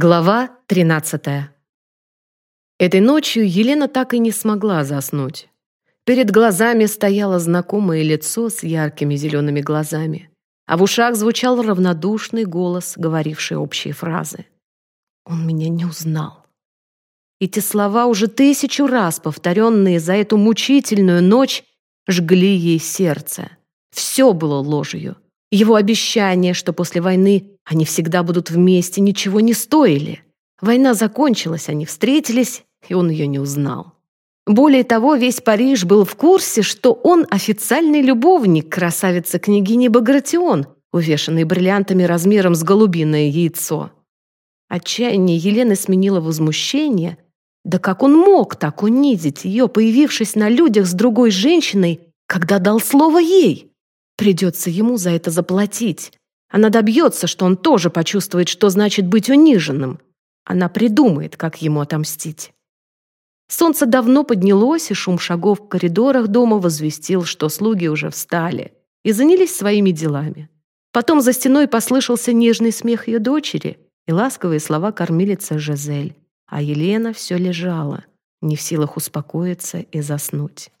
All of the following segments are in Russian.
Глава 13. Этой ночью Елена так и не смогла заснуть. Перед глазами стояло знакомое лицо с яркими зелеными глазами, а в ушах звучал равнодушный голос, говоривший общие фразы. «Он меня не узнал». Эти слова, уже тысячу раз повторенные за эту мучительную ночь, жгли ей сердце. Все было ложью. Его обещание, что после войны они всегда будут вместе, ничего не стоили. Война закончилась, они встретились, и он ее не узнал. Более того, весь Париж был в курсе, что он официальный любовник красавицы княгини Багратион, увешанной бриллиантами размером с голубиное яйцо. Отчаяние Елены сменило возмущение. Да как он мог так унизить ее, появившись на людях с другой женщиной, когда дал слово ей? Придется ему за это заплатить. Она добьется, что он тоже почувствует, что значит быть униженным. Она придумает, как ему отомстить. Солнце давно поднялось, и шум шагов в коридорах дома возвестил, что слуги уже встали и занялись своими делами. Потом за стеной послышался нежный смех ее дочери и ласковые слова кормилицы Жизель, а Елена все лежала, не в силах успокоиться и заснуть.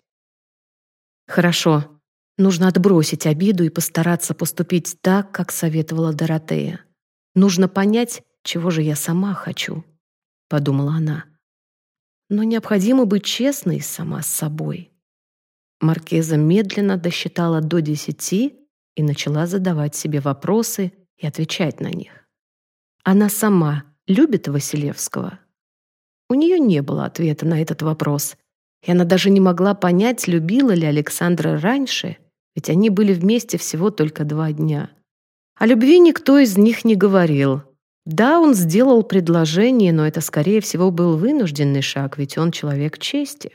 «Хорошо, Нужно отбросить обиду и постараться поступить так, как советовала Доротея. Нужно понять, чего же я сама хочу, подумала она. Но необходимо быть честной сама с собой. Маркеза медленно досчитала до десяти и начала задавать себе вопросы и отвечать на них. Она сама любит Василевского? У нее не было ответа на этот вопрос, и она даже не могла понять, любила ли Александра раньше ведь они были вместе всего только два дня. О любви никто из них не говорил. Да, он сделал предложение, но это, скорее всего, был вынужденный шаг, ведь он человек чести.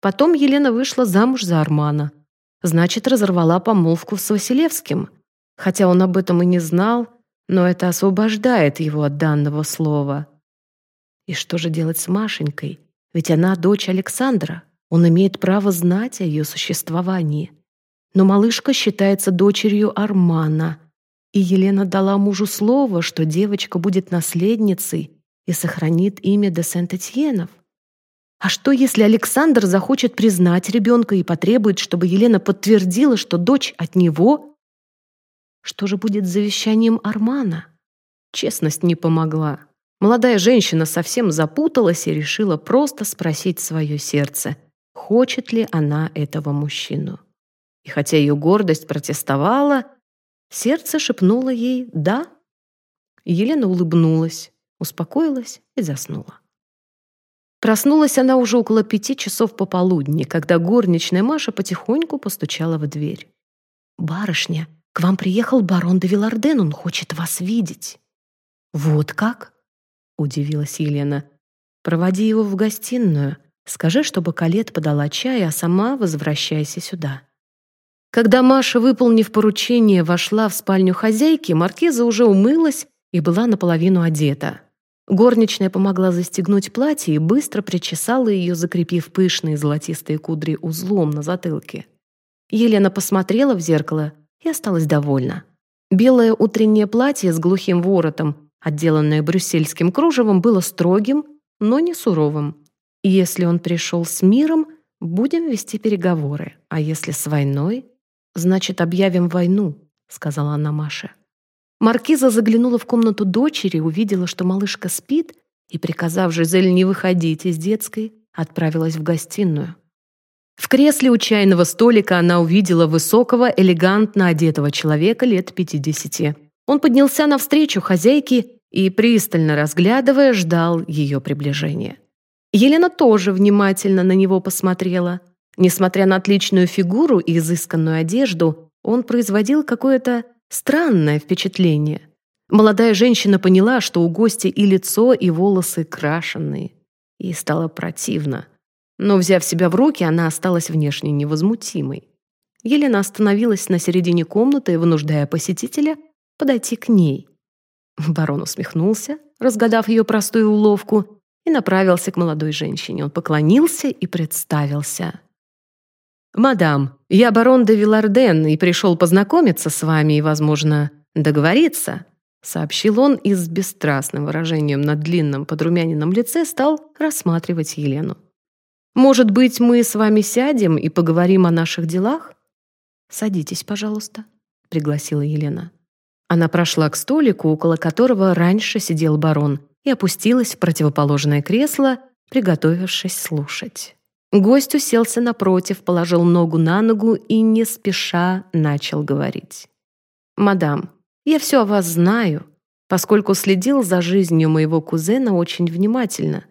Потом Елена вышла замуж за Армана. Значит, разорвала помолвку с Василевским. Хотя он об этом и не знал, но это освобождает его от данного слова. И что же делать с Машенькой? Ведь она дочь Александра. Он имеет право знать о ее существовании. Но малышка считается дочерью Армана, и Елена дала мужу слово, что девочка будет наследницей и сохранит имя де Сент-Этьенов. А что, если Александр захочет признать ребенка и потребует, чтобы Елена подтвердила, что дочь от него? Что же будет с завещанием Армана? Честность не помогла. Молодая женщина совсем запуталась и решила просто спросить свое сердце, хочет ли она этого мужчину. И хотя ее гордость протестовала, сердце шепнуло ей «да». Елена улыбнулась, успокоилась и заснула. Проснулась она уже около пяти часов пополудни, когда горничная Маша потихоньку постучала в дверь. «Барышня, к вам приехал барон де Виларден, он хочет вас видеть». «Вот как?» — удивилась Елена. «Проводи его в гостиную. Скажи, чтобы Калет подала чай, а сама возвращайся сюда». Когда Маша, выполнив поручение, вошла в спальню хозяйки, маркиза уже умылась и была наполовину одета. Горничная помогла застегнуть платье и быстро причесала ее, закрепив пышные золотистые кудри узлом на затылке. Елена посмотрела в зеркало и осталась довольна. Белое утреннее платье с глухим воротом, отделанное брюссельским кружевом, было строгим, но не суровым. Если он пришел с миром, будем вести переговоры, а если с войной, «Значит, объявим войну», — сказала она Маше. Маркиза заглянула в комнату дочери, увидела, что малышка спит, и, приказав Жизель не выходить из детской, отправилась в гостиную. В кресле у чайного столика она увидела высокого, элегантно одетого человека лет пятидесяти. Он поднялся навстречу хозяйке и, пристально разглядывая, ждал ее приближения. Елена тоже внимательно на него посмотрела — Несмотря на отличную фигуру и изысканную одежду, он производил какое-то странное впечатление. Молодая женщина поняла, что у гостя и лицо, и волосы крашеные. Ей стало противно. Но, взяв себя в руки, она осталась внешне невозмутимой. Елена остановилась на середине комнаты, вынуждая посетителя подойти к ней. Барон усмехнулся, разгадав ее простую уловку, и направился к молодой женщине. Он поклонился и представился. «Мадам, я барон де Виларден и пришел познакомиться с вами и, возможно, договориться. сообщил он и с бесстрастным выражением на длинном подрумяненном лице стал рассматривать Елену. «Может быть, мы с вами сядем и поговорим о наших делах?» «Садитесь, пожалуйста», — пригласила Елена. Она прошла к столику, около которого раньше сидел барон, и опустилась в противоположное кресло, приготовившись слушать. Гость уселся напротив, положил ногу на ногу и не спеша начал говорить. «Мадам, я все о вас знаю, поскольку следил за жизнью моего кузена очень внимательно.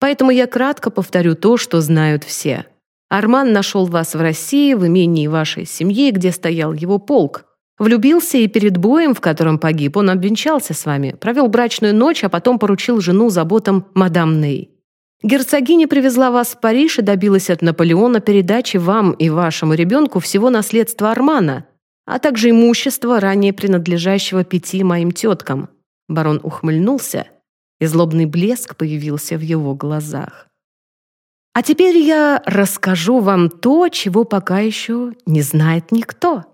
Поэтому я кратко повторю то, что знают все. Арман нашел вас в России, в имении вашей семьи, где стоял его полк. Влюбился и перед боем, в котором погиб, он обвенчался с вами, провел брачную ночь, а потом поручил жену заботам мадам Ней. Герцогиня привезла вас в Париж и добилась от Наполеона передачи вам и вашему ребенку всего наследства Армана, а также имущества, ранее принадлежащего пяти моим теткам. Барон ухмыльнулся, и злобный блеск появился в его глазах. А теперь я расскажу вам то, чего пока еще не знает никто.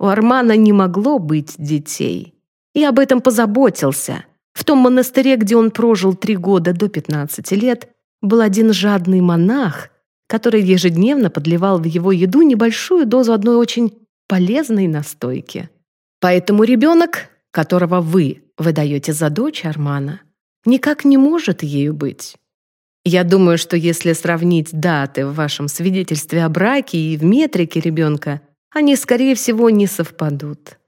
У Армана не могло быть детей. И об этом позаботился. В том монастыре, где он прожил три года до 15 лет, был один жадный монах, который ежедневно подливал в его еду небольшую дозу одной очень полезной настойки. Поэтому ребенок, которого вы выдаете за дочь Армана, никак не может ею быть. Я думаю, что если сравнить даты в вашем свидетельстве о браке и в метрике ребенка – они, скорее всего, не совпадут.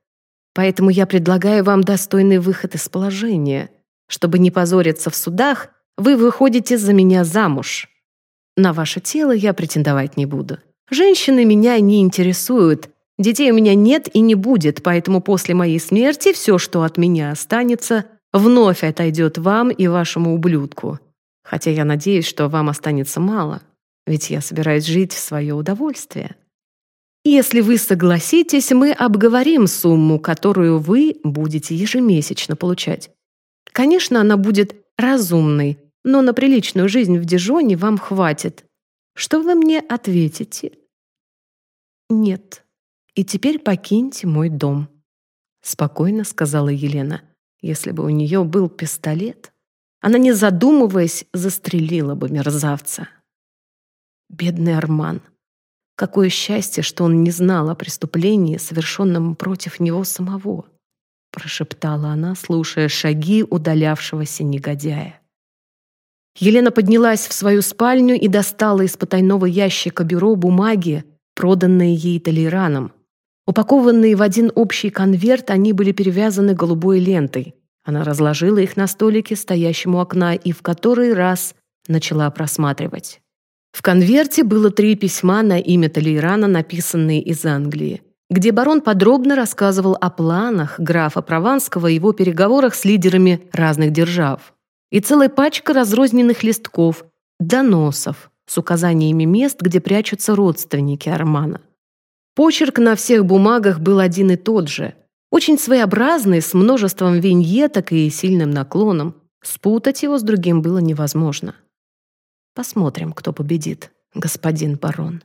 Поэтому я предлагаю вам достойный выход из положения. Чтобы не позориться в судах, вы выходите за меня замуж. На ваше тело я претендовать не буду. Женщины меня не интересуют. Детей у меня нет и не будет, поэтому после моей смерти все, что от меня останется, вновь отойдет вам и вашему ублюдку. Хотя я надеюсь, что вам останется мало, ведь я собираюсь жить в свое удовольствие. Если вы согласитесь, мы обговорим сумму, которую вы будете ежемесячно получать. Конечно, она будет разумной, но на приличную жизнь в Дижоне вам хватит. Что вы мне ответите? Нет. И теперь покиньте мой дом. Спокойно сказала Елена. Если бы у нее был пистолет, она, не задумываясь, застрелила бы мерзавца. Бедный Арман. Какое счастье, что он не знал о преступлении, совершенном против него самого, прошептала она, слушая шаги удалявшегося негодяя. Елена поднялась в свою спальню и достала из потайного ящика бюро бумаги, проданные ей Толераном. Упакованные в один общий конверт, они были перевязаны голубой лентой. Она разложила их на столике, стоящем у окна, и в который раз начала просматривать. В конверте было три письма на имя Толейрана, написанные из Англии, где барон подробно рассказывал о планах графа Прованского и его переговорах с лидерами разных держав. И целая пачка разрозненных листков, доносов с указаниями мест, где прячутся родственники Армана. Почерк на всех бумагах был один и тот же, очень своеобразный, с множеством виньеток и сильным наклоном. Спутать его с другим было невозможно. Посмотрим, кто победит, господин барон,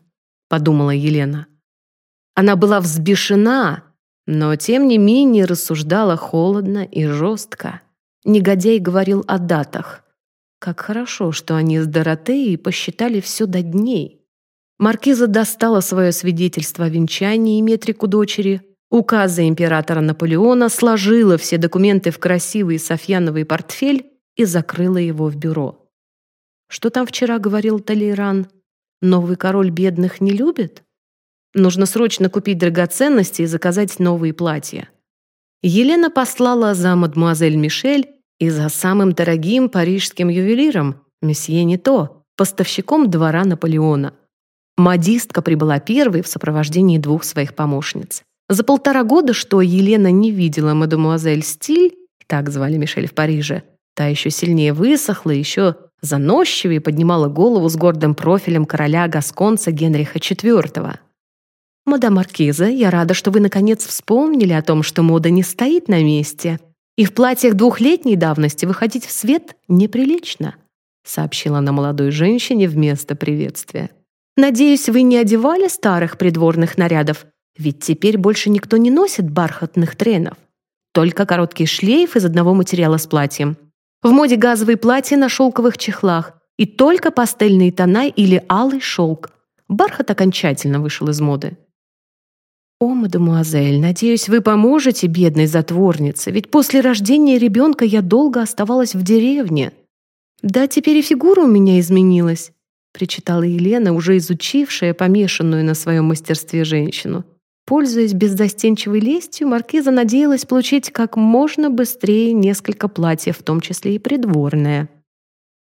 подумала Елена. Она была взбешена, но тем не менее рассуждала холодно и жестко. Негодяй говорил о датах. Как хорошо, что они с Доротеей посчитали все до дней. Маркиза достала свое свидетельство о венчании и метрику дочери, указы императора Наполеона, сложила все документы в красивый софьяновый портфель и закрыла его в бюро. Что там вчера говорил Талейран? Новый король бедных не любит? Нужно срочно купить драгоценности и заказать новые платья. Елена послала за мадмуазель Мишель и за самым дорогим парижским ювелиром, месье Нито, поставщиком двора Наполеона. Модистка прибыла первой в сопровождении двух своих помощниц. За полтора года, что Елена не видела мадемуазель Стиль, так звали Мишель в Париже, та еще сильнее высохла, еще заносчивее поднимала голову с гордым профилем короля Гасконца Генриха IV. «Мадам Маркиза, я рада, что вы наконец вспомнили о том, что мода не стоит на месте, и в платьях двухлетней давности выходить в свет неприлично», сообщила она молодой женщине вместо приветствия. «Надеюсь, вы не одевали старых придворных нарядов, ведь теперь больше никто не носит бархатных тренов. только короткий шлейф из одного материала с платьем. В моде газовые платья на шелковых чехлах и только пастельные тона или алый шелк. Бархат окончательно вышел из моды. «О, мадемуазель, надеюсь, вы поможете бедной затворнице, ведь после рождения ребенка я долго оставалась в деревне. Да, теперь и фигура у меня изменилась», — причитала Елена, уже изучившая помешанную на своем мастерстве женщину. Пользуясь беззастенчивой лестью, маркиза надеялась получить как можно быстрее несколько платьев, в том числе и придворное.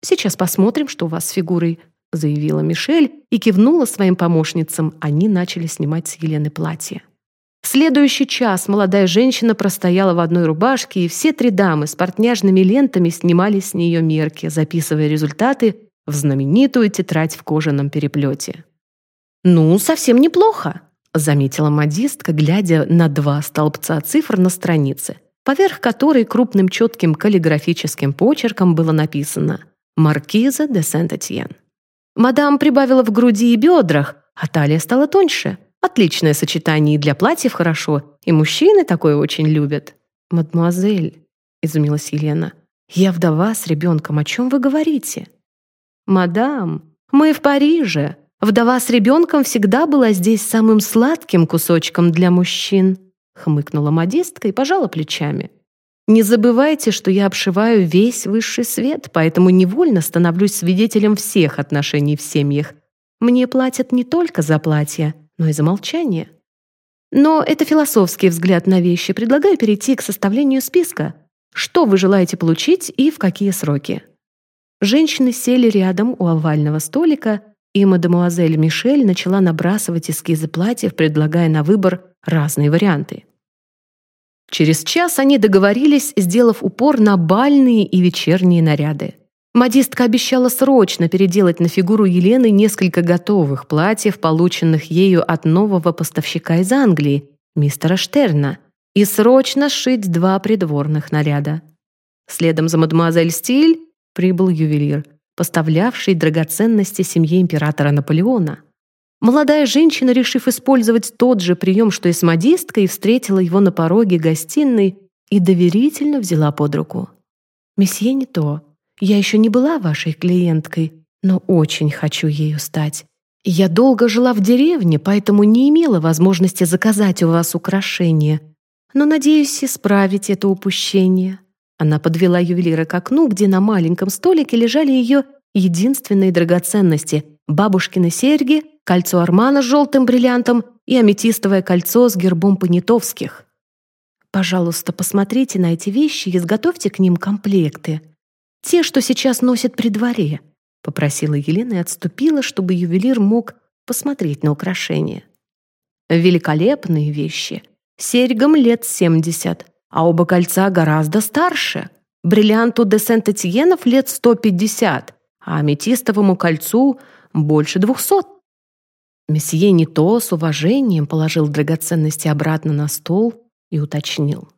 «Сейчас посмотрим, что у вас с фигурой», — заявила Мишель и кивнула своим помощницам. Они начали снимать с Елены платье. В следующий час молодая женщина простояла в одной рубашке, и все три дамы с портняжными лентами снимали с нее мерки, записывая результаты в знаменитую тетрадь в кожаном переплете. «Ну, совсем неплохо», заметила модистка, глядя на два столбца цифр на странице, поверх которой крупным четким каллиграфическим почерком было написано «Маркиза де Сент-Этьен». Мадам прибавила в груди и бедрах, а талия стала тоньше. Отличное сочетание и для платьев хорошо, и мужчины такое очень любят. «Мадемуазель», — изумилась Елена, — «я вдова с ребенком, о чем вы говорите?» «Мадам, мы в Париже», Вдова с ребенком всегда была здесь самым сладким кусочком для мужчин», хмыкнула модистка и пожала плечами. «Не забывайте, что я обшиваю весь высший свет, поэтому невольно становлюсь свидетелем всех отношений в семьях. Мне платят не только за платье, но и за молчание. Но это философский взгляд на вещи. Предлагаю перейти к составлению списка. Что вы желаете получить и в какие сроки?» Женщины сели рядом у овального столика, и мадемуазель Мишель начала набрасывать эскизы платьев, предлагая на выбор разные варианты. Через час они договорились, сделав упор на бальные и вечерние наряды. Модистка обещала срочно переделать на фигуру Елены несколько готовых платьев, полученных ею от нового поставщика из Англии, мистера Штерна, и срочно сшить два придворных наряда. Следом за мадемуазель Стиль прибыл ювелир – поставлявший драгоценности семье императора Наполеона. Молодая женщина, решив использовать тот же прием, что и с модисткой, встретила его на пороге гостиной и доверительно взяла под руку. «Месье не то. Я еще не была вашей клиенткой, но очень хочу ею стать. Я долго жила в деревне, поэтому не имела возможности заказать у вас украшения, но надеюсь исправить это упущение. Она подвела ювелира к окну, где на маленьком столике лежали ее единственные драгоценности – бабушкины серьги, кольцо Армана с желтым бриллиантом и аметистовое кольцо с гербом Понятовских. Пожалуйста, посмотрите на эти вещи и изготовьте к ним комплекты. Те, что сейчас носят при дворе, попросила Елена и отступила, чтобы ювелир мог посмотреть на украшения. Великолепные вещи. Серьгам лет семьдесят, а оба кольца гораздо старше. Бриллианту де Сент-Этьенов лет 150, а аметистовому кольцу больше 200. Месье не то с уважением положил драгоценности обратно на стол и уточнил.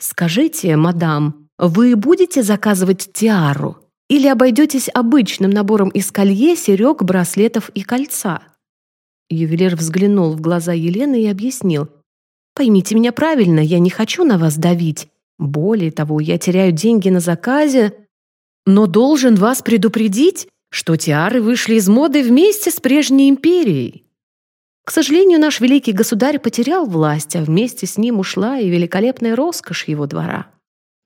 «Скажите, мадам, вы будете заказывать тиару или обойдетесь обычным набором из колье, серег, браслетов и кольца?» Ювелир взглянул в глаза Елены и объяснил – Поймите меня правильно, я не хочу на вас давить. Более того, я теряю деньги на заказе, но должен вас предупредить, что тиары вышли из моды вместе с прежней империей. К сожалению, наш великий государь потерял власть, а вместе с ним ушла и великолепная роскошь его двора.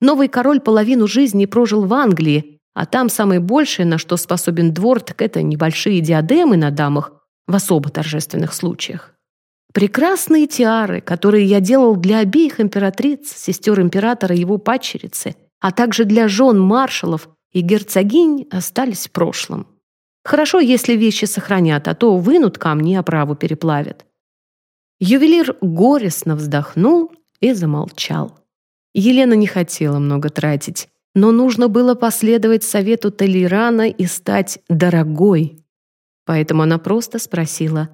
Новый король половину жизни прожил в Англии, а там самое большее, на что способен двор, так это небольшие диадемы на дамах в особо торжественных случаях. Прекрасные тиары, которые я делал для обеих императриц, сестер императора и его падчерицы, а также для жен маршалов и герцогинь, остались в прошлом. Хорошо, если вещи сохранят, а то вынут камни, а праву переплавят. Ювелир горестно вздохнул и замолчал. Елена не хотела много тратить, но нужно было последовать совету Толерана и стать дорогой. Поэтому она просто спросила,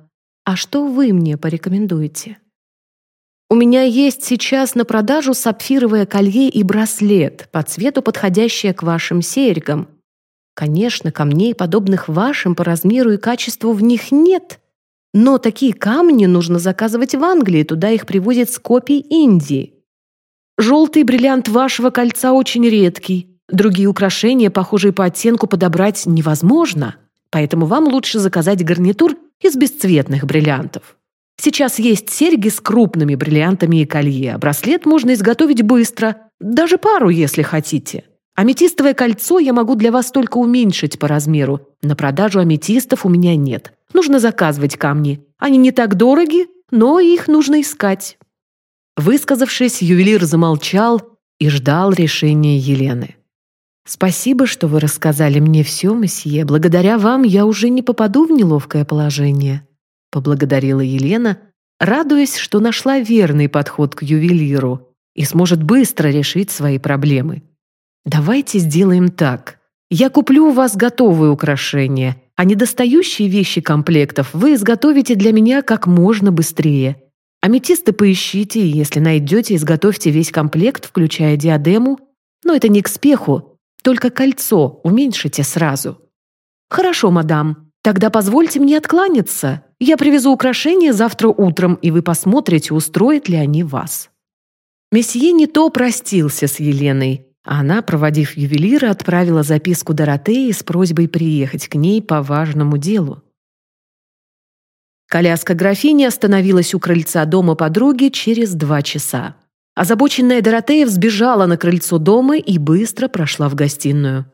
а что вы мне порекомендуете? У меня есть сейчас на продажу сапфировое колье и браслет, по цвету подходящее к вашим серьгам. Конечно, камней, подобных вашим по размеру и качеству, в них нет. Но такие камни нужно заказывать в Англии, туда их привозят с копий Индии. Желтый бриллиант вашего кольца очень редкий. Другие украшения, похожие по оттенку, подобрать невозможно. Поэтому вам лучше заказать гарнитур из бесцветных бриллиантов. Сейчас есть серьги с крупными бриллиантами и колье. Браслет можно изготовить быстро, даже пару, если хотите. Аметистовое кольцо я могу для вас только уменьшить по размеру. На продажу аметистов у меня нет. Нужно заказывать камни. Они не так дороги, но их нужно искать». Высказавшись, ювелир замолчал и ждал решения Елены. «Спасибо, что вы рассказали мне все, месье. Благодаря вам я уже не попаду в неловкое положение», — поблагодарила Елена, радуясь, что нашла верный подход к ювелиру и сможет быстро решить свои проблемы. «Давайте сделаем так. Я куплю у вас готовые украшения, а недостающие вещи комплектов вы изготовите для меня как можно быстрее. Аметисты поищите, и если найдете, изготовьте весь комплект, включая диадему. Но это не к спеху, только кольцо уменьшите сразу». «Хорошо, мадам. Тогда позвольте мне откланяться. Я привезу украшения завтра утром, и вы посмотрите, устроят ли они вас». Месье не то простился с Еленой, а она, проводив ювелира, отправила записку Доротеи с просьбой приехать к ней по важному делу. Коляска графини остановилась у крыльца дома подруги через два часа. Озабоченная Доротея взбежала на крыльцо дома и быстро прошла в гостиную.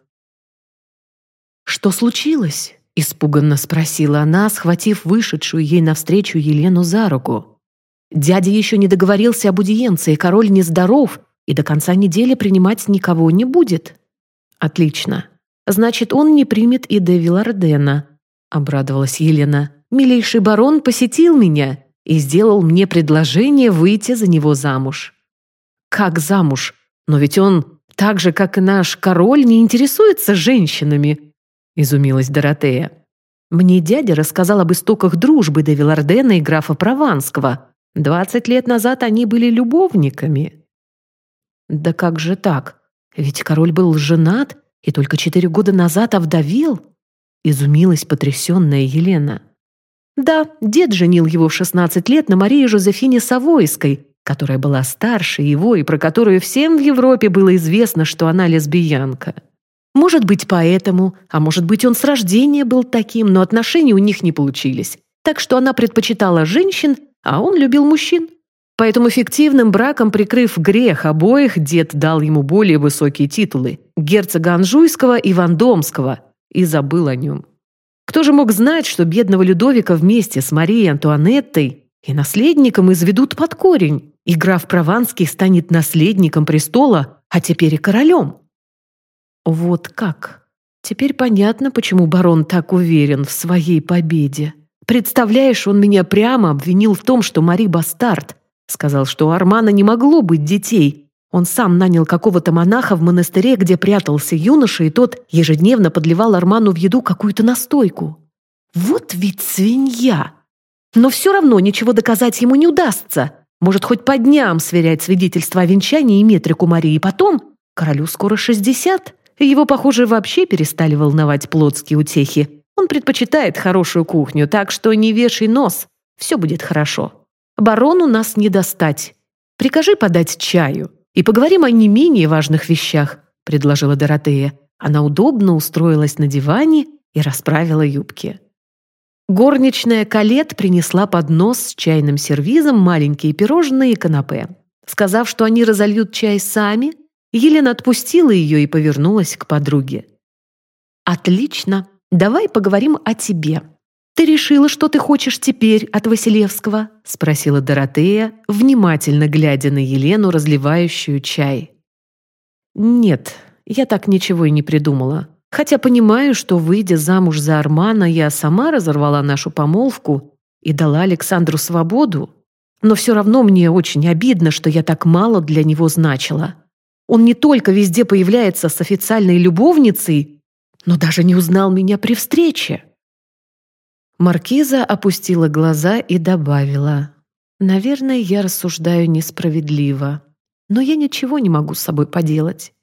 «Что случилось?» – испуганно спросила она, схватив вышедшую ей навстречу Елену за руку. Дядя еще не договорился об аудиенции, король нездоров и до конца недели принимать никого не будет. Отлично. Значит, он не примет и де Вилардена, обрадовалась Елена. Милейший барон посетил меня и сделал мне предложение выйти за него замуж. Как замуж? Но ведь он, так же, как и наш король, не интересуется женщинами, изумилась Доротея. Мне дядя рассказал об истоках дружбы де Вилардена и графа Прованского, Двадцать лет назад они были любовниками. Да как же так? Ведь король был женат и только четыре года назад овдовел. Изумилась потрясенная Елена. Да, дед женил его в 16 лет на Марии Жозефине Савойской, которая была старше его и про которую всем в Европе было известно, что она лесбиянка. Может быть, поэтому, а может быть, он с рождения был таким, но отношения у них не получились. Так что она предпочитала женщин а он любил мужчин. Поэтому фиктивным браком, прикрыв грех обоих, дед дал ему более высокие титулы – герцога Анжуйского и Вандомского, и забыл о нем. Кто же мог знать, что бедного Людовика вместе с Марией Антуанеттой и наследником изведут под корень, и граф Прованский станет наследником престола, а теперь и королем? Вот как. Теперь понятно, почему барон так уверен в своей победе. Представляешь, он меня прямо обвинил в том, что Мари бастард. Сказал, что у Армана не могло быть детей. Он сам нанял какого-то монаха в монастыре, где прятался юноша, и тот ежедневно подливал Арману в еду какую-то настойку. Вот ведь свинья! Но все равно ничего доказать ему не удастся. Может, хоть по дням сверять свидетельства о венчании и метрику Марии. Потом королю скоро шестьдесят. Его, похоже, вообще перестали волновать плотские утехи. Он предпочитает хорошую кухню, так что не вешай нос, все будет хорошо. Барону нас не достать. Прикажи подать чаю и поговорим о не менее важных вещах», — предложила Доротея. Она удобно устроилась на диване и расправила юбки. Горничная Калет принесла поднос с чайным сервизом, маленькие пирожные и канапе. Сказав, что они разольют чай сами, Елена отпустила ее и повернулась к подруге. «Отлично!» давай поговорим о тебе. Ты решила, что ты хочешь теперь от Василевского?» — спросила Доротея, внимательно глядя на Елену, разливающую чай. «Нет, я так ничего и не придумала. Хотя понимаю, что, выйдя замуж за Армана, я сама разорвала нашу помолвку и дала Александру свободу. Но все равно мне очень обидно, что я так мало для него значила. Он не только везде появляется с официальной любовницей, но даже не узнал меня при встрече. Маркиза опустила глаза и добавила. «Наверное, я рассуждаю несправедливо, но я ничего не могу с собой поделать.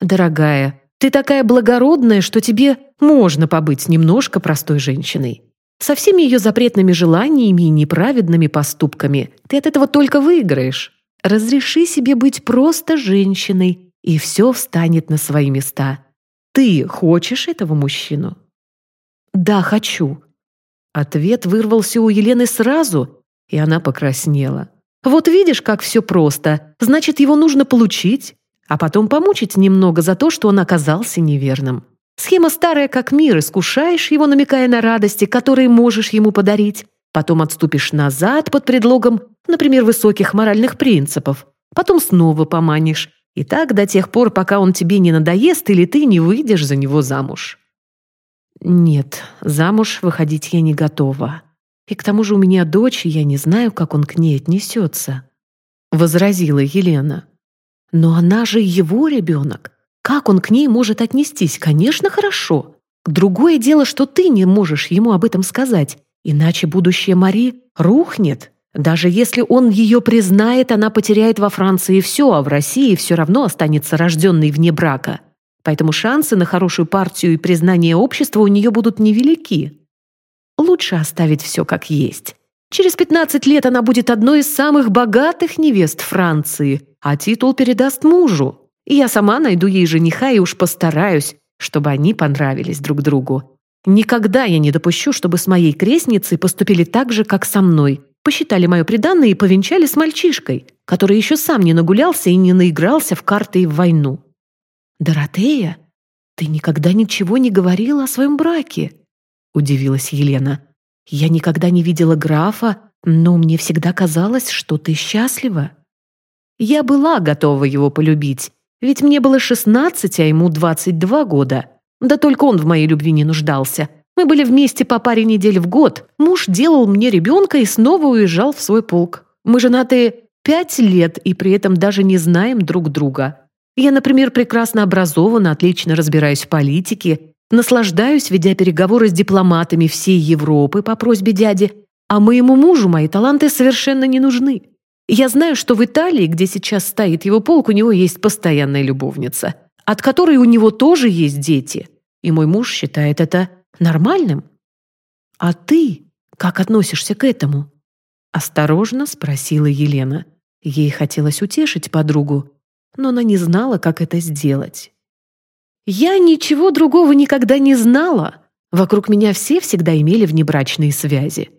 Дорогая, ты такая благородная, что тебе можно побыть немножко простой женщиной. Со всеми ее запретными желаниями и неправедными поступками ты от этого только выиграешь. Разреши себе быть просто женщиной, и все встанет на свои места. Ты хочешь этого мужчину? Да, хочу. Ответ вырвался у Елены сразу, и она покраснела. Вот видишь, как все просто. Значит, его нужно получить, а потом помучить немного за то, что он оказался неверным. Схема старая как мир, искушаешь его, намекая на радости, которые можешь ему подарить. Потом отступишь назад под предлогом, например, высоких моральных принципов. Потом снова поманишь. И так до тех пор, пока он тебе не надоест или ты не выйдешь за него замуж. Нет, замуж выходить я не готова. И к тому же у меня дочь, и я не знаю, как он к ней отнесется. Возразила Елена. Но она же его ребенок. Как он к ней может отнестись? Конечно, хорошо. Другое дело, что ты не можешь ему об этом сказать, иначе будущее Мари рухнет. Даже если он ее признает, она потеряет во Франции все, а в России все равно останется рожденной вне брака. Поэтому шансы на хорошую партию и признание общества у нее будут невелики. Лучше оставить все как есть. Через 15 лет она будет одной из самых богатых невест Франции, а титул передаст мужу. И я сама найду ей жениха и уж постараюсь, чтобы они понравились друг другу. Никогда я не допущу, чтобы с моей крестницей поступили так же, как со мной. Посчитали мое преданное и повенчали с мальчишкой, который еще сам не нагулялся и не наигрался в карты и в войну. «Доротея, ты никогда ничего не говорила о своем браке», — удивилась Елена. «Я никогда не видела графа, но мне всегда казалось, что ты счастлива». Я была готова его полюбить, ведь мне было 16, а ему 22 года. Да только он в моей любви не нуждался. Мы были вместе по паре недель в год. Муж делал мне ребенка и снова уезжал в свой полк. Мы женаты пять лет и при этом даже не знаем друг друга. Я, например, прекрасно образована, отлично разбираюсь в политике, наслаждаюсь, ведя переговоры с дипломатами всей Европы по просьбе дяди, а моему мужу мои таланты совершенно не нужны. Я знаю, что в Италии, где сейчас стоит его полк, у него есть постоянная любовница, от которой у него тоже есть дети. И мой муж считает это нормальным. А ты как относишься к этому? Осторожно спросила Елена. Ей хотелось утешить подругу, но она не знала, как это сделать. «Я ничего другого никогда не знала. Вокруг меня все всегда имели внебрачные связи.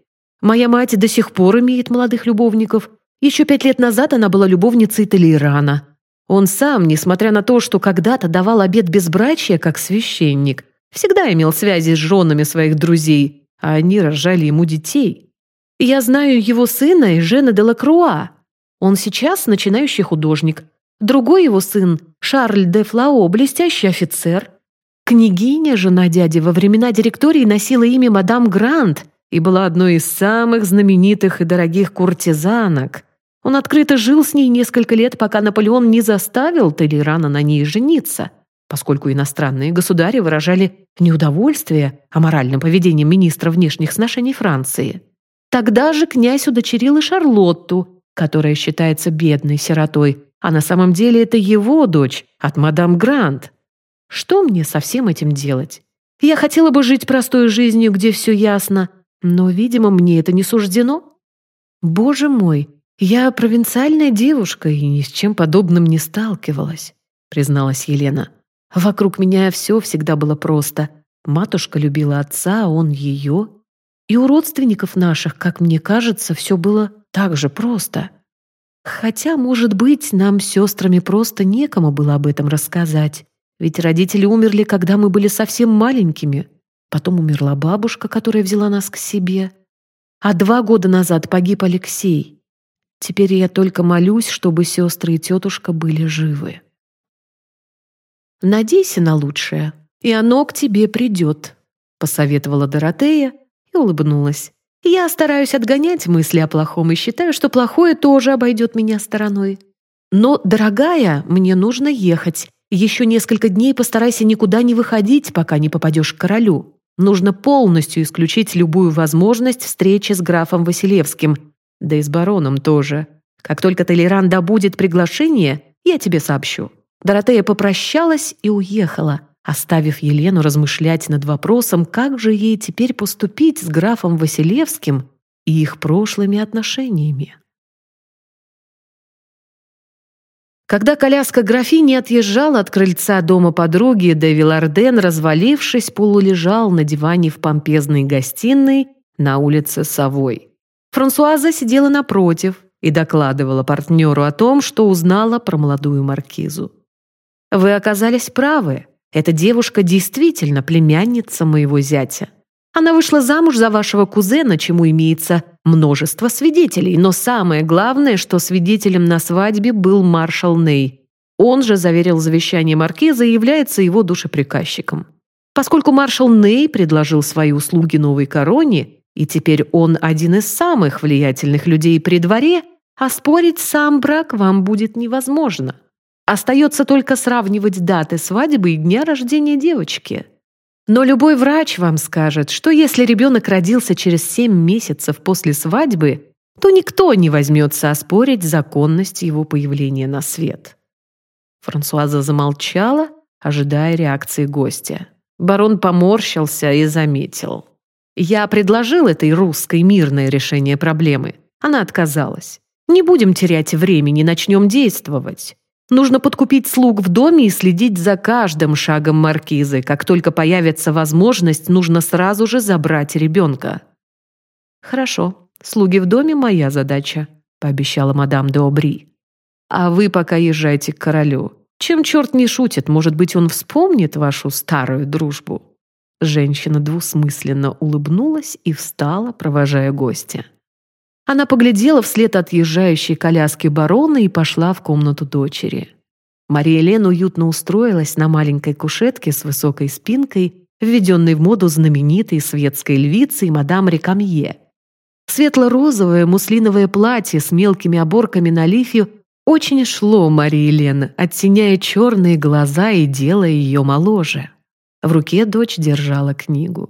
Моя мать до сих пор имеет молодых любовников, еще пять лет назад она была любовницей Толейрана. Он сам, несмотря на то, что когда-то давал обет безбрачия как священник, всегда имел связи с женами своих друзей, а они рожали ему детей. Я знаю его сына и Жена де Лакруа. Он сейчас начинающий художник. Другой его сын, Шарль де Флао, блестящий офицер. Княгиня, жена дяди, во времена директории носила имя мадам Грант и была одной из самых знаменитых и дорогих куртизанок. Он открыто жил с ней несколько лет, пока Наполеон не заставил Толерана на ней жениться, поскольку иностранные государи выражали неудовольствие аморальным поведением министра внешних сношений Франции. Тогда же князь удочерил и Шарлотту, которая считается бедной сиротой, а на самом деле это его дочь от мадам Грант. Что мне со всем этим делать? Я хотела бы жить простой жизнью, где все ясно, но, видимо, мне это не суждено. Боже мой, «Я провинциальная девушка и ни с чем подобным не сталкивалась», призналась Елена. «Вокруг меня все всегда было просто. Матушка любила отца, а он ее. И у родственников наших, как мне кажется, все было так же просто. Хотя, может быть, нам сестрами просто некому было об этом рассказать. Ведь родители умерли, когда мы были совсем маленькими. Потом умерла бабушка, которая взяла нас к себе. А два года назад погиб Алексей. Теперь я только молюсь, чтобы сестры и тетушка были живы. «Надейся на лучшее, и оно к тебе придет», — посоветовала Доротея и улыбнулась. «Я стараюсь отгонять мысли о плохом и считаю, что плохое тоже обойдет меня стороной. Но, дорогая, мне нужно ехать. Еще несколько дней постарайся никуда не выходить, пока не попадешь к королю. Нужно полностью исключить любую возможность встречи с графом Василевским, да и с бароном тоже. Как только Толеран добудет приглашение, я тебе сообщу». Доротея попрощалась и уехала, оставив Елену размышлять над вопросом, как же ей теперь поступить с графом Василевским и их прошлыми отношениями. Когда коляска графини отъезжала от крыльца дома подруги, де Виларден, развалившись, полулежал на диване в помпезной гостиной на улице Совой. Франсуаза сидела напротив и докладывала партнеру о том, что узнала про молодую маркизу. «Вы оказались правы. Эта девушка действительно племянница моего зятя. Она вышла замуж за вашего кузена, чему имеется множество свидетелей, но самое главное, что свидетелем на свадьбе был маршал Ней. Он же заверил завещание маркиза и является его душеприказчиком. Поскольку маршал Ней предложил свои услуги новой короне, и теперь он один из самых влиятельных людей при дворе, оспорить сам брак вам будет невозможно. Остается только сравнивать даты свадьбы и дня рождения девочки. Но любой врач вам скажет, что если ребенок родился через 7 месяцев после свадьбы, то никто не возьмется оспорить законность его появления на свет. Франсуаза замолчала, ожидая реакции гостя. Барон поморщился и заметил. «Я предложил этой русской мирное решение проблемы. Она отказалась. Не будем терять времени, начнем действовать. Нужно подкупить слуг в доме и следить за каждым шагом маркизы. Как только появится возможность, нужно сразу же забрать ребенка. «Хорошо, слуги в доме – моя задача», – пообещала мадам де Обри. «А вы пока езжайте к королю. Чем черт не шутит, может быть, он вспомнит вашу старую дружбу?» Женщина двусмысленно улыбнулась и встала, провожая гостя. Она поглядела вслед отъезжающей коляски барона и пошла в комнату дочери. Мария Лен уютно устроилась на маленькой кушетке с высокой спинкой, введенной в моду знаменитой светской львицей мадам Рекамье. Светло-розовое муслиновое платье с мелкими оборками на лифе очень шло Марии Лен, оттеняя черные глаза и делая ее моложе. В руке дочь держала книгу.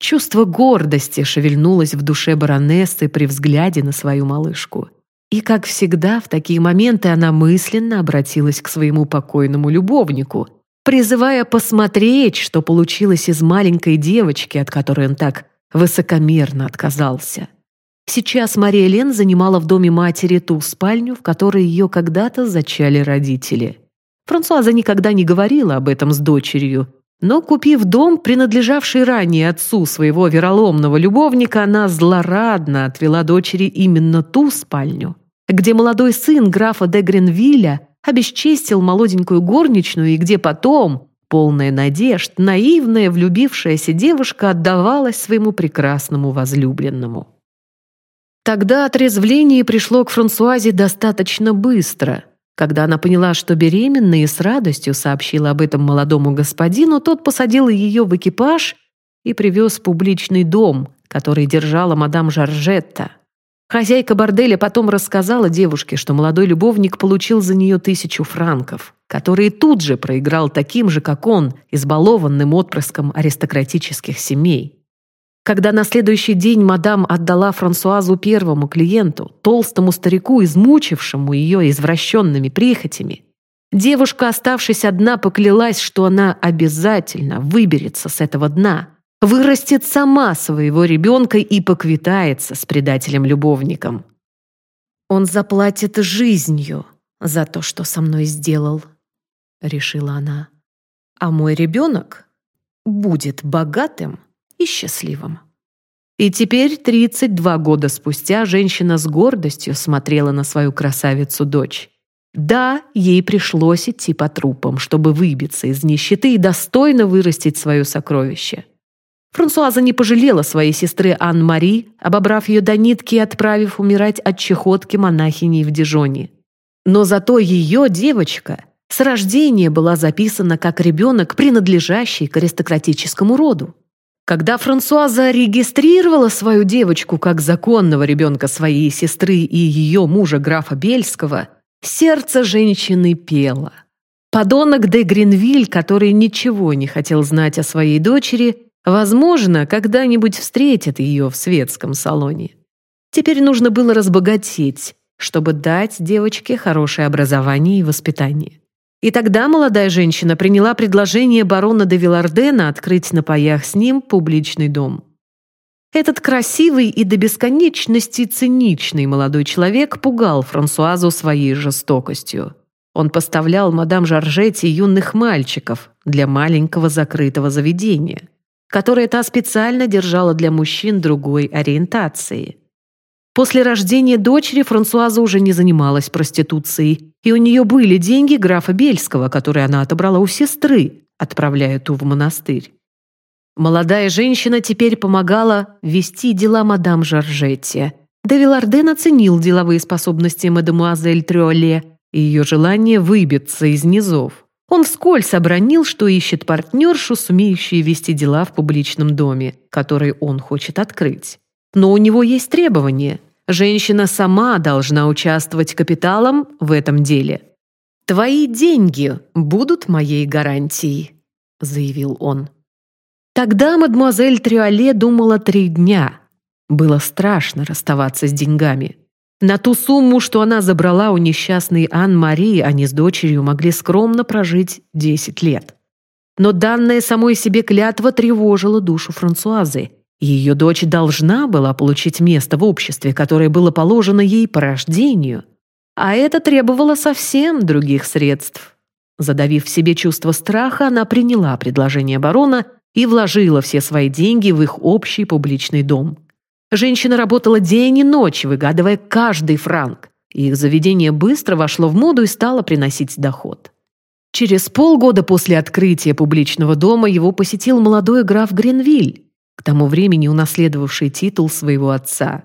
Чувство гордости шевельнулось в душе баронессы при взгляде на свою малышку. И, как всегда, в такие моменты она мысленно обратилась к своему покойному любовнику, призывая посмотреть, что получилось из маленькой девочки, от которой он так высокомерно отказался. Сейчас Мария Лен занимала в доме матери ту спальню, в которой ее когда-то зачали родители. Франсуаза никогда не говорила об этом с дочерью, но, купив дом, принадлежавший ранее отцу своего вероломного любовника, она злорадно отвела дочери именно ту спальню, где молодой сын графа де Гренвилля обесчестил молоденькую горничную и где потом, полная надежд, наивная влюбившаяся девушка отдавалась своему прекрасному возлюбленному. Тогда отрезвление пришло к Франсуазе достаточно быстро – когда она поняла, что беременна и с радостью сообщила об этом молодому господину, тот посадил ее в экипаж и привез в публичный дом, который держала мадам Жоржетта. Хозяйка борделя потом рассказала девушке, что молодой любовник получил за нее тысячу франков, которые тут же проиграл таким же, как он, избалованным отпрыском аристократических семей. Когда на следующий день мадам отдала Франсуазу первому клиенту, толстому старику, измучившему ее извращенными прихотями, девушка, оставшись одна, поклялась, что она обязательно выберется с этого дна, вырастет сама своего ребенка и поквитается с предателем-любовником. «Он заплатит жизнью за то, что со мной сделал», — решила она. «А мой ребенок будет богатым и счастливым. И теперь, 32 года спустя, женщина с гордостью смотрела на свою красавицу-дочь. Да, ей пришлось идти по трупам, чтобы выбиться из нищеты и достойно вырастить свое сокровище. Франсуаза не пожалела своей сестры Ан-Мари, обобрав ее до нитки и отправив умирать от чехотки монахиней в Дижоне. Но зато ее девочка с рождения была записана как ребенок, принадлежащий к аристократическому роду. Когда Франсуаза регистрировала свою девочку как законного ребенка своей сестры и ее мужа графа Бельского, сердце женщины пело. Подонок де Гринвиль, который ничего не хотел знать о своей дочери, возможно, когда-нибудь встретит ее в светском салоне. Теперь нужно было разбогатеть, чтобы дать девочке хорошее образование и воспитание. И тогда молодая женщина приняла предложение барона де Вилардена открыть на паях с ним публичный дом. Этот красивый и до бесконечности циничный молодой человек пугал Франсуазу своей жестокостью. Он поставлял мадам Жоржетти юных мальчиков для маленького закрытого заведения, которое та специально держала для мужчин другой ориентации. После рождения дочери Франсуаза уже не занималась проституцией, и у нее были деньги графа Бельского, которые она отобрала у сестры, отправляя ту в монастырь. Молодая женщина теперь помогала вести дела мадам Жоржетти. Де Виларден оценил деловые способности мадемуазель Трюоле и ее желание выбиться из низов. Он вскользь обронил, что ищет партнершу, сумеющую вести дела в публичном доме, который он хочет открыть. Но у него есть требования. Женщина сама должна участвовать капиталом в этом деле. «Твои деньги будут моей гарантией», — заявил он. Тогда мадемуазель Триоле думала три дня. Было страшно расставаться с деньгами. На ту сумму, что она забрала у несчастной Ан-Марии, они с дочерью могли скромно прожить 10 лет. Но данная самой себе клятва тревожила душу Франсуазы. Ее дочь должна была получить место в обществе, которое было положено ей по рождению. А это требовало совсем других средств. Задавив в себе чувство страха, она приняла предложение барона и вложила все свои деньги в их общий публичный дом. Женщина работала день и ночь, выгадывая каждый франк. Их заведение быстро вошло в моду и стало приносить доход. Через полгода после открытия публичного дома его посетил молодой граф Гренвиль, к тому времени унаследовавший титул своего отца.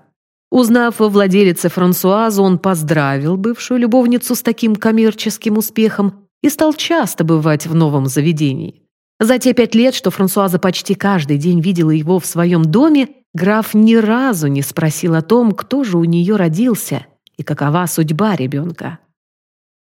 Узнав о владелице Франсуазу, он поздравил бывшую любовницу с таким коммерческим успехом и стал часто бывать в новом заведении. За те пять лет, что Франсуаза почти каждый день видела его в своем доме, граф ни разу не спросил о том, кто же у нее родился и какова судьба ребенка.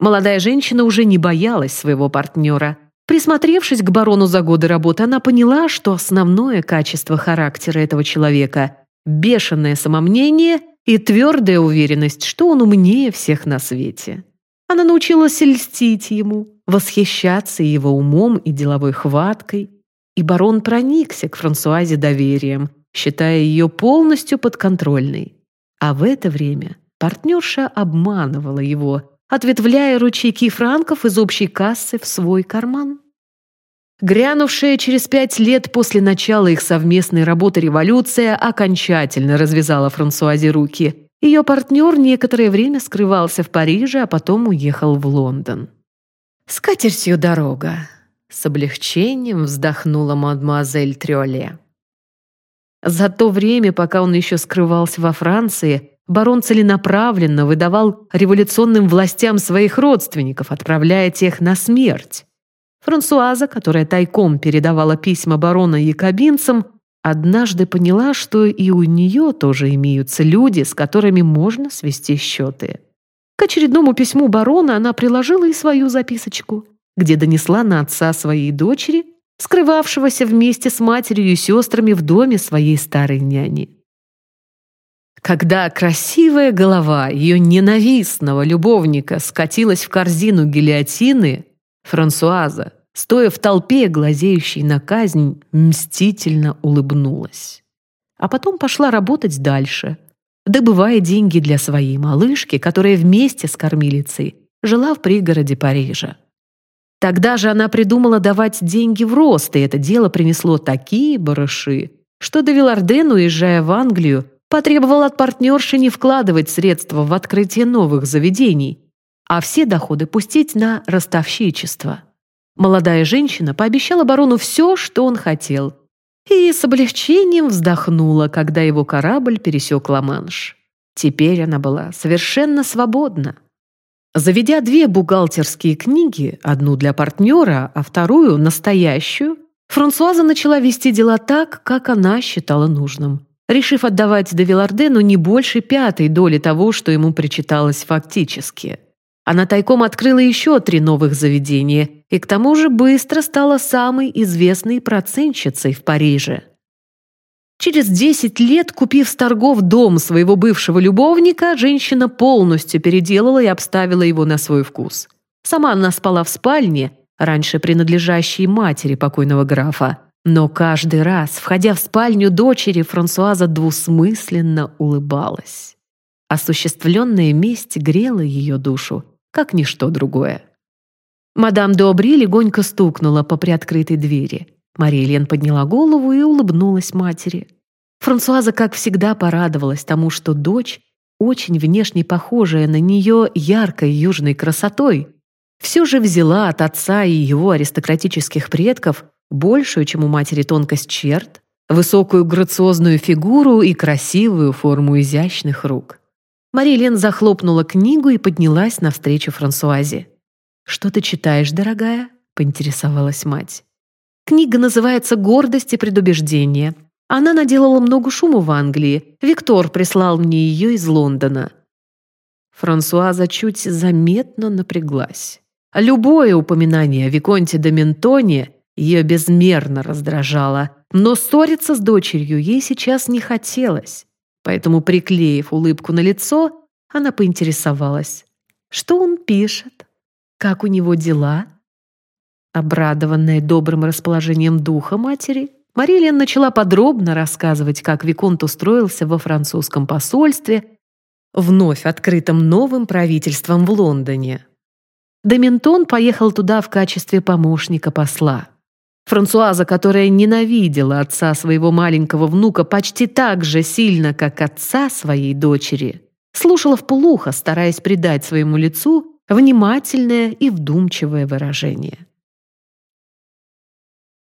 Молодая женщина уже не боялась своего партнера. Присмотревшись к барону за годы работы, она поняла, что основное качество характера этого человека – бешеное самомнение и твердая уверенность, что он умнее всех на свете. Она научилась льстить ему, восхищаться его умом и деловой хваткой, и барон проникся к Франсуазе доверием, считая ее полностью подконтрольной. А в это время партнерша обманывала его, ответвляя ручейки франков из общей кассы в свой карман. Грянувшая через пять лет после начала их совместной работы революция окончательно развязала Франсуазе руки. Ее партнер некоторое время скрывался в Париже, а потом уехал в Лондон. «С катертью дорога», — с облегчением вздохнула мадемуазель Трёле. За то время, пока он еще скрывался во Франции, барон целенаправленно выдавал революционным властям своих родственников, отправляя тех на смерть. Франсуаза, которая тайком передавала письма барона якобинцам, однажды поняла, что и у нее тоже имеются люди, с которыми можно свести счеты. К очередному письму барона она приложила и свою записочку, где донесла на отца своей дочери, скрывавшегося вместе с матерью и сестрами в доме своей старой няни. Когда красивая голова ее ненавистного любовника скатилась в корзину гильотины, Франсуаза, стоя в толпе, глазеющей на казнь, мстительно улыбнулась. А потом пошла работать дальше – добывая деньги для своей малышки, которая вместе с кормилицей жила в пригороде Парижа. Тогда же она придумала давать деньги в рост, и это дело принесло такие барыши, что Девиларден, уезжая в Англию, потребовал от партнерши не вкладывать средства в открытие новых заведений, а все доходы пустить на ростовщичество. Молодая женщина пообещала барону все, что он хотел, и с облегчением вздохнула, когда его корабль пересек Ла-Манш. Теперь она была совершенно свободна. Заведя две бухгалтерские книги, одну для партнера, а вторую, настоящую, Франсуаза начала вести дела так, как она считала нужным, решив отдавать Девилардену не больше пятой доли того, что ему причиталось фактически – она тайком открыла еще три новых заведения и к тому же быстро стала самой известной процентщицей в Париже. Через 10 лет, купив с торгов дом своего бывшего любовника, женщина полностью переделала и обставила его на свой вкус. Сама она спала в спальне, раньше принадлежащей матери покойного графа. Но каждый раз, входя в спальню дочери, Франсуаза двусмысленно улыбалась. Осуществленная месть грела ее душу, как ничто другое. Мадам Добри легонько стукнула по приоткрытой двери. Мария подняла голову и улыбнулась матери. Франсуаза, как всегда, порадовалась тому, что дочь, очень внешне похожая на нее яркой южной красотой, все же взяла от отца и его аристократических предков большую, чем у матери тонкость черт, высокую грациозную фигуру и красивую форму изящных рук. Мария Лен захлопнула книгу и поднялась навстречу Франсуазе. «Что ты читаешь, дорогая?» — поинтересовалась мать. Книга называется «Гордость и предубеждение». Она наделала много шума в Англии. Виктор прислал мне ее из Лондона. Франсуаза чуть заметно напряглась. Любое упоминание о Виконте де Ментоне ее безмерно раздражало, но ссориться с дочерью ей сейчас не хотелось. Поэтому, приклеив улыбку на лицо, она поинтересовалась. Что он пишет? Как у него дела? Обрадованная добрым расположением духа матери, Марилиан начала подробно рассказывать, как Виконт устроился во французском посольстве, вновь открытым новым правительством в Лондоне. Доминтон поехал туда в качестве помощника посла. Франсуаза, которая ненавидела отца своего маленького внука почти так же сильно, как отца своей дочери, слушала вполуха, стараясь придать своему лицу внимательное и вдумчивое выражение.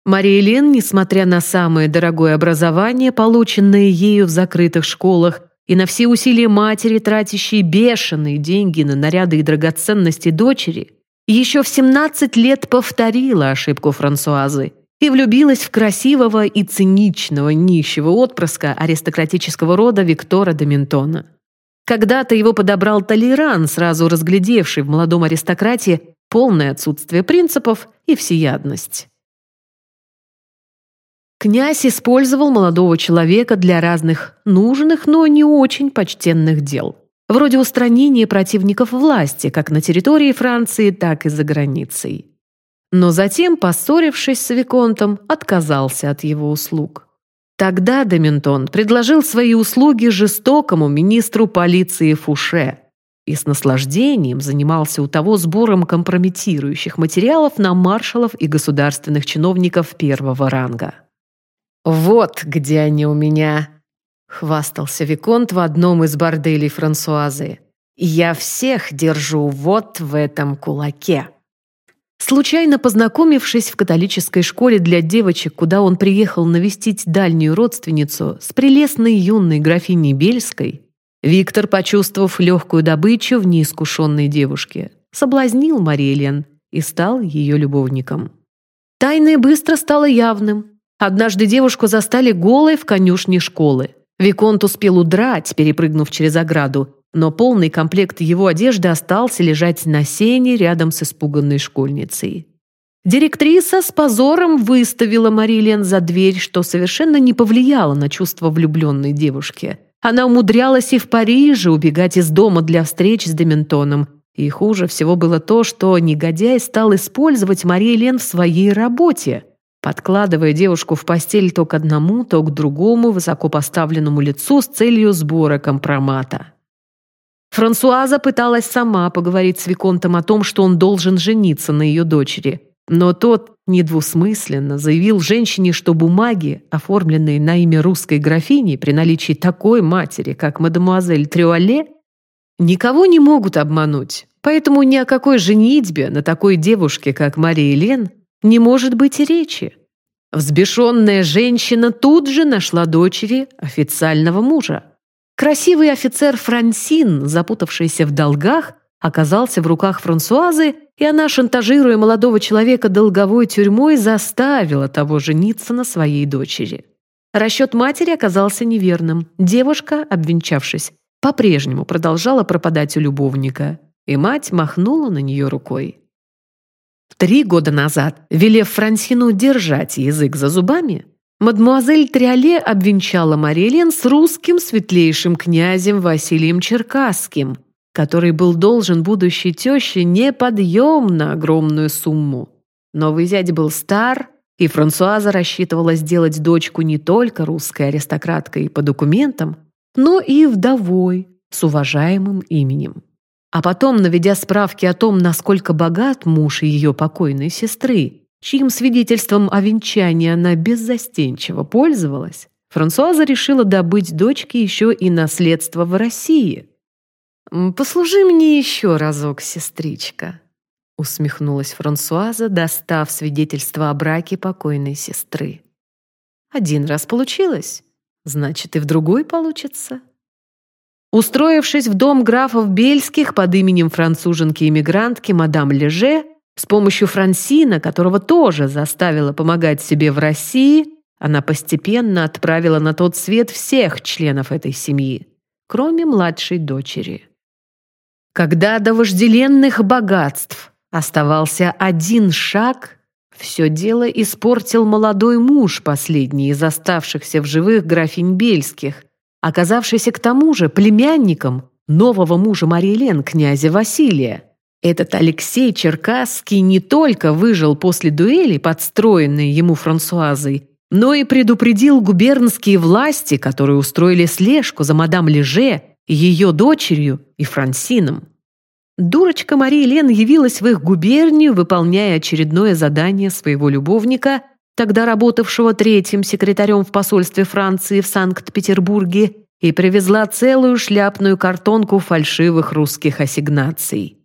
Мария Лен, несмотря на самое дорогое образование, полученное ею в закрытых школах, и на все усилия матери, тратящие бешеные деньги на наряды и драгоценности дочери, еще в 17 лет повторила ошибку Франсуазы и влюбилась в красивого и циничного нищего отпрыска аристократического рода Виктора де. Когда-то его подобрал Толеран, сразу разглядевший в молодом аристократе полное отсутствие принципов и всеядность. Князь использовал молодого человека для разных нужных, но не очень почтенных дел. Вроде устранения противников власти как на территории Франции, так и за границей. Но затем, поссорившись с Виконтом, отказался от его услуг. Тогда Дементон предложил свои услуги жестокому министру полиции Фуше и с наслаждением занимался у того сбором компрометирующих материалов на маршалов и государственных чиновников первого ранга. «Вот где они у меня!» — хвастался Виконт в одном из борделей Франсуазы. «Я всех держу вот в этом кулаке!» Случайно познакомившись в католической школе для девочек, куда он приехал навестить дальнюю родственницу с прелестной юной графиней Бельской, Виктор, почувствовав легкую добычу в неискушенной девушке, соблазнил Мариэлен и стал ее любовником. Тайное быстро стало явным. Однажды девушку застали голой в конюшне школы. Виконт успел удрать, перепрыгнув через ограду, но полный комплект его одежды остался лежать на сене рядом с испуганной школьницей. Директриса с позором выставила Марилен за дверь, что совершенно не повлияло на чувство влюбленной девушки. Она умудрялась и в Париже убегать из дома для встреч с Дементоном. И хуже всего было то, что негодяй стал использовать Марилен в своей работе – подкладывая девушку в постель то к одному, то к другому высокопоставленному лицу с целью сбора компромата. Франсуаза пыталась сама поговорить с Виконтом о том, что он должен жениться на ее дочери, но тот недвусмысленно заявил женщине, что бумаги, оформленные на имя русской графини при наличии такой матери, как мадемуазель Трюале, никого не могут обмануть, поэтому ни о какой женитьбе на такой девушке, как Мария Лен, не может быть и речи. Взбешенная женщина тут же нашла дочери официального мужа. Красивый офицер Франсин, запутавшийся в долгах, оказался в руках Франсуазы, и она, шантажируя молодого человека долговой тюрьмой, заставила того жениться на своей дочери. Расчет матери оказался неверным. Девушка, обвенчавшись, по-прежнему продолжала пропадать у любовника, и мать махнула на нее рукой. Три года назад, велев Франсину держать язык за зубами, мадмуазель Триоле обвенчала Марилен с русским светлейшим князем Василием Черкасским, который был должен будущей теще неподъемно огромную сумму. Новый зять был стар, и Франсуаза рассчитывала сделать дочку не только русской аристократкой по документам, но и вдовой с уважаемым именем. А потом, наведя справки о том, насколько богат муж ее покойной сестры, чьим свидетельством о венчании она беззастенчиво пользовалась, Франсуаза решила добыть дочке еще и наследство в России. «Послужи мне еще разок, сестричка», — усмехнулась Франсуаза, достав свидетельство о браке покойной сестры. «Один раз получилось, значит, и в другой получится». Устроившись в дом графов Бельских под именем француженки-иммигрантки мадам Леже, с помощью Франсина, которого тоже заставила помогать себе в России, она постепенно отправила на тот свет всех членов этой семьи, кроме младшей дочери. Когда до вожделенных богатств оставался один шаг, все дело испортил молодой муж последний из оставшихся в живых графинь Бельских, оказавшийся к тому же племянником нового мужа Марии Лен, князя Василия. Этот Алексей Черкасский не только выжил после дуэли, подстроенной ему Франсуазой, но и предупредил губернские власти, которые устроили слежку за мадам Леже, ее дочерью и Франсином. Дурочка Мария Лен явилась в их губернию, выполняя очередное задание своего любовника – тогда работавшего третьим секретарем в посольстве Франции в Санкт-Петербурге, и привезла целую шляпную картонку фальшивых русских ассигнаций.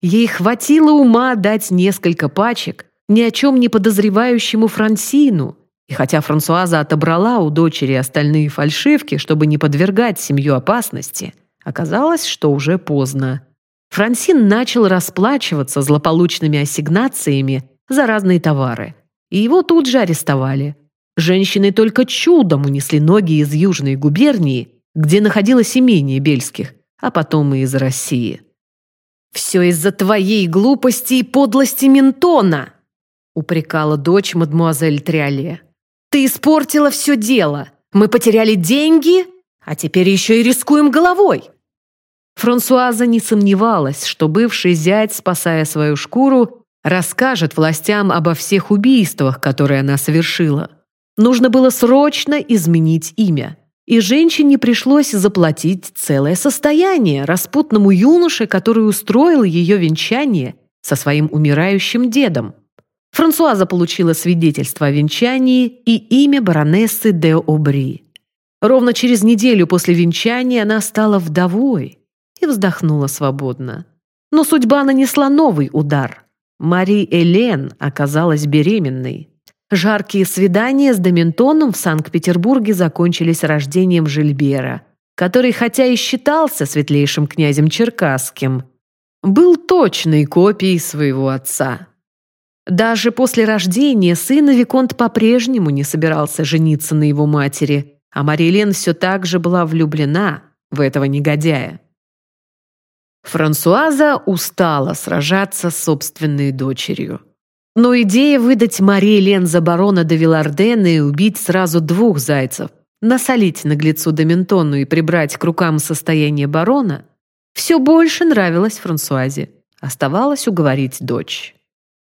Ей хватило ума дать несколько пачек ни о чем не подозревающему Франсину, и хотя Франсуаза отобрала у дочери остальные фальшивки, чтобы не подвергать семью опасности, оказалось, что уже поздно. Франсин начал расплачиваться злополучными ассигнациями за разные товары – и его тут же арестовали. Женщины только чудом унесли ноги из Южной губернии, где находилось имение Бельских, а потом и из России. «Все из-за твоей глупости и подлости Ментона!» упрекала дочь мадмуазель Триоле. «Ты испортила все дело. Мы потеряли деньги, а теперь еще и рискуем головой». Франсуаза не сомневалась, что бывший зять, спасая свою шкуру, Расскажет властям обо всех убийствах, которые она совершила. Нужно было срочно изменить имя. И женщине пришлось заплатить целое состояние распутному юноше, который устроил ее венчание со своим умирающим дедом. Франсуаза получила свидетельство о венчании и имя баронессы де Обри. Ровно через неделю после венчания она стала вдовой и вздохнула свободно. Но судьба нанесла новый удар – Мари Элен оказалась беременной. Жаркие свидания с Доминтоном в Санкт-Петербурге закончились рождением Жильбера, который, хотя и считался светлейшим князем Черкасским, был точной копией своего отца. Даже после рождения сына Виконт по-прежнему не собирался жениться на его матери, а Марилен все так же была влюблена в этого негодяя. Франсуаза устала сражаться с собственной дочерью. Но идея выдать Марии Лен за барона де Вилардена и убить сразу двух зайцев, насолить наглецу Доминтону и прибрать к рукам состояние барона, все больше нравилась Франсуазе. Оставалось уговорить дочь.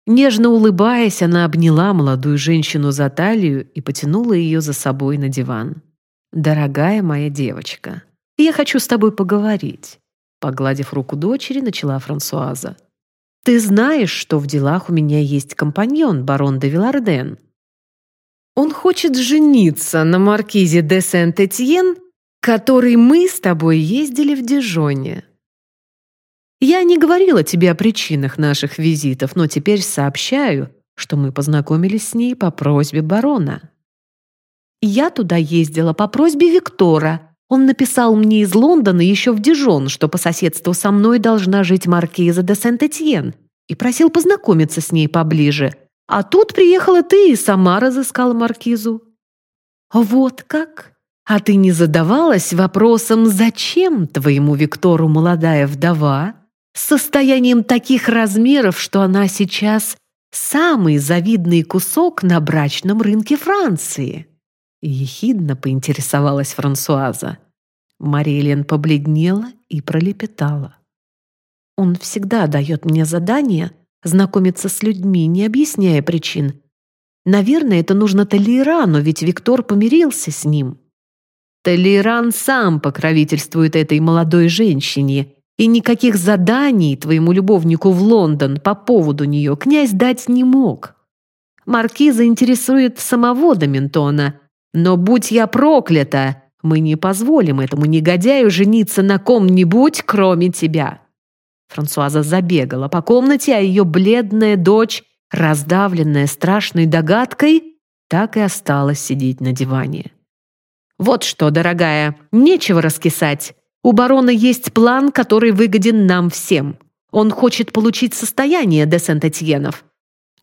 Нежно улыбаясь, она обняла молодую женщину за талию и потянула ее за собой на диван. «Дорогая моя девочка, я хочу с тобой поговорить. Погладив руку дочери, начала Франсуаза. «Ты знаешь, что в делах у меня есть компаньон, барон де Виларден. Он хочет жениться на маркизе де Сент-Этьен, который мы с тобой ездили в Дижоне. Я не говорила тебе о причинах наших визитов, но теперь сообщаю, что мы познакомились с ней по просьбе барона. Я туда ездила по просьбе Виктора, он написал мне из Лондона еще в Дижон, что по соседству со мной должна жить маркиза де Сент-Этьен, и просил познакомиться с ней поближе. А тут приехала ты и сама разыскала маркизу. Вот как? А ты не задавалась вопросом, зачем твоему Виктору молодая вдова с состоянием таких размеров, что она сейчас самый завидный кусок на брачном рынке Франции? Ехидно поинтересовалась Франсуаза. Мариэлен побледнела и пролепетала. «Он всегда дает мне задание знакомиться с людьми, не объясняя причин. Наверное, это нужно Толейрану, ведь Виктор помирился с ним». Толейран сам покровительствует этой молодой женщине, И никаких заданий твоему любовнику в Лондон по поводу нее князь дать не мог. Маркиза интересует самого Доминтона, но будь я проклята, мы не позволим этому негодяю жениться на ком-нибудь, кроме тебя». Франсуаза забегала по комнате, а ее бледная дочь, раздавленная страшной догадкой, так и осталась сидеть на диване. «Вот что, дорогая, нечего раскисать. У барона есть план, который выгоден нам всем. Он хочет получить состояние де Сент-Этьенов.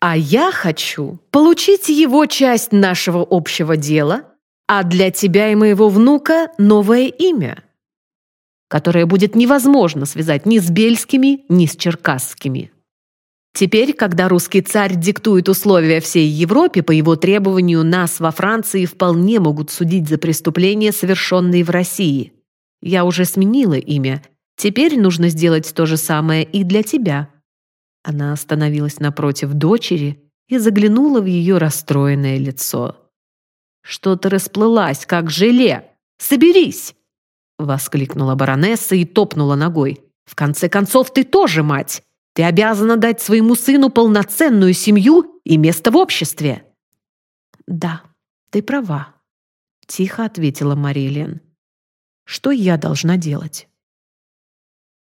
А я хочу получить его часть нашего общего дела, а для тебя и моего внука новое имя, которое будет невозможно связать ни с бельскими, ни с черкасскими. Теперь, когда русский царь диктует условия всей Европе, по его требованию нас во Франции вполне могут судить за преступления, совершенные в России. Я уже сменила имя. Теперь нужно сделать то же самое и для тебя. Она остановилась напротив дочери и заглянула в ее расстроенное лицо. «Что-то расплылась, как желе! Соберись!» Воскликнула баронесса и топнула ногой. «В конце концов, ты тоже мать! Ты обязана дать своему сыну полноценную семью и место в обществе!» «Да, ты права», — тихо ответила Марилиан. «Что я должна делать?»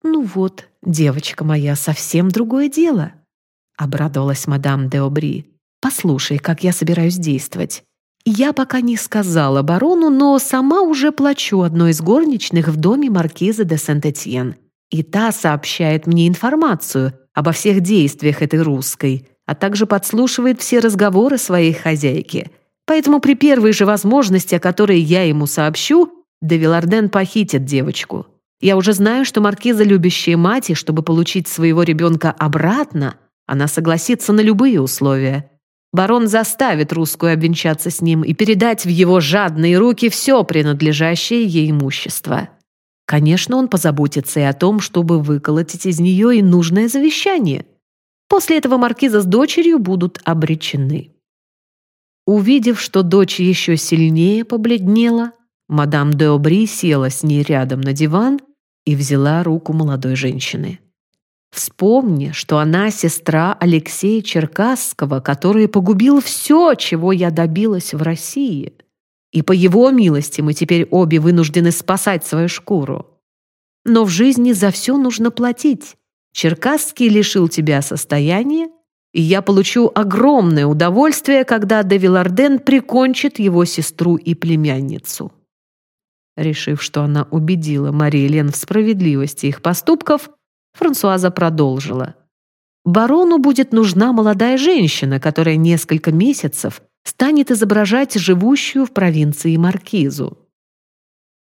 «Ну вот, девочка моя, совсем другое дело», — обрадовалась мадам де Обри. «Послушай, как я собираюсь действовать. Я пока не сказала барону, но сама уже плачу одной из горничных в доме маркиза де Сент-Этьен. И та сообщает мне информацию обо всех действиях этой русской, а также подслушивает все разговоры своей хозяйки. Поэтому при первой же возможности, о которой я ему сообщу, Девиларден похитит девочку. Я уже знаю, что маркиза любящая мать, и чтобы получить своего ребенка обратно, она согласится на любые условия. Барон заставит русскую обвенчаться с ним и передать в его жадные руки все принадлежащее ей имущество. Конечно, он позаботится и о том, чтобы выколотить из нее и нужное завещание. После этого маркиза с дочерью будут обречены. Увидев, что дочь еще сильнее побледнела, мадам де Обри села с ней рядом на диван и взяла руку молодой женщины. «Вспомни, что она сестра Алексея Черкасского, который погубил все, чего я добилась в России. И по его милости мы теперь обе вынуждены спасать свою шкуру. Но в жизни за все нужно платить. Черкасский лишил тебя состояния, и я получу огромное удовольствие, когда Девиларден прикончит его сестру и племянницу». Решив, что она убедила Мариэлен в справедливости их поступков, Франсуаза продолжила. «Барону будет нужна молодая женщина, которая несколько месяцев станет изображать живущую в провинции маркизу.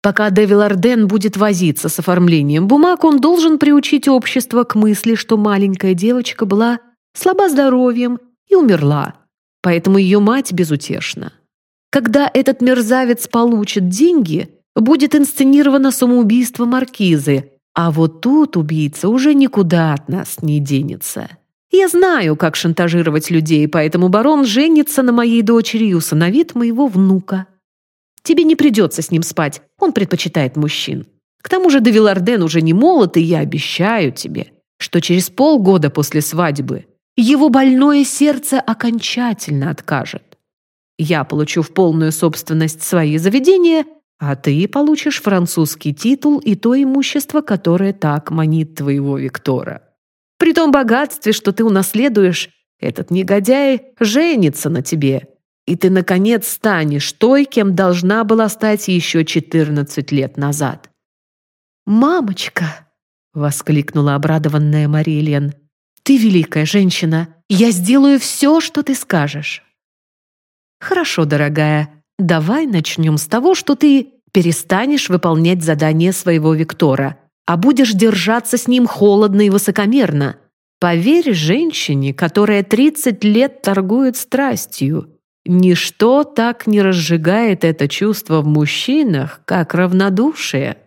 Пока Девиларден будет возиться с оформлением бумаг, он должен приучить общество к мысли, что маленькая девочка была слаба здоровьем и умерла, поэтому ее мать безутешна. Когда этот мерзавец получит деньги, будет инсценировано самоубийство маркизы, а вот тут убийца уже никуда от нас не денется. Я знаю, как шантажировать людей, поэтому барон женится на моей дочери и усыновит моего внука. Тебе не придется с ним спать, он предпочитает мужчин. К тому же Девиларден уже не молод, и я обещаю тебе, что через полгода после свадьбы его больное сердце окончательно откажет. Я получу в полную собственность свои заведения, а ты получишь французский титул и то имущество, которое так манит твоего Виктора. При том богатстве, что ты унаследуешь, этот негодяй женится на тебе, и ты, наконец, станешь той, кем должна была стать еще 14 лет назад». «Мамочка!» — воскликнула обрадованная Марилиан. «Ты великая женщина! Я сделаю все, что ты скажешь!» «Хорошо, дорогая, давай начнем с того, что ты перестанешь выполнять задания своего Виктора, а будешь держаться с ним холодно и высокомерно. Поверь женщине, которая 30 лет торгует страстью. Ничто так не разжигает это чувство в мужчинах, как равнодушие.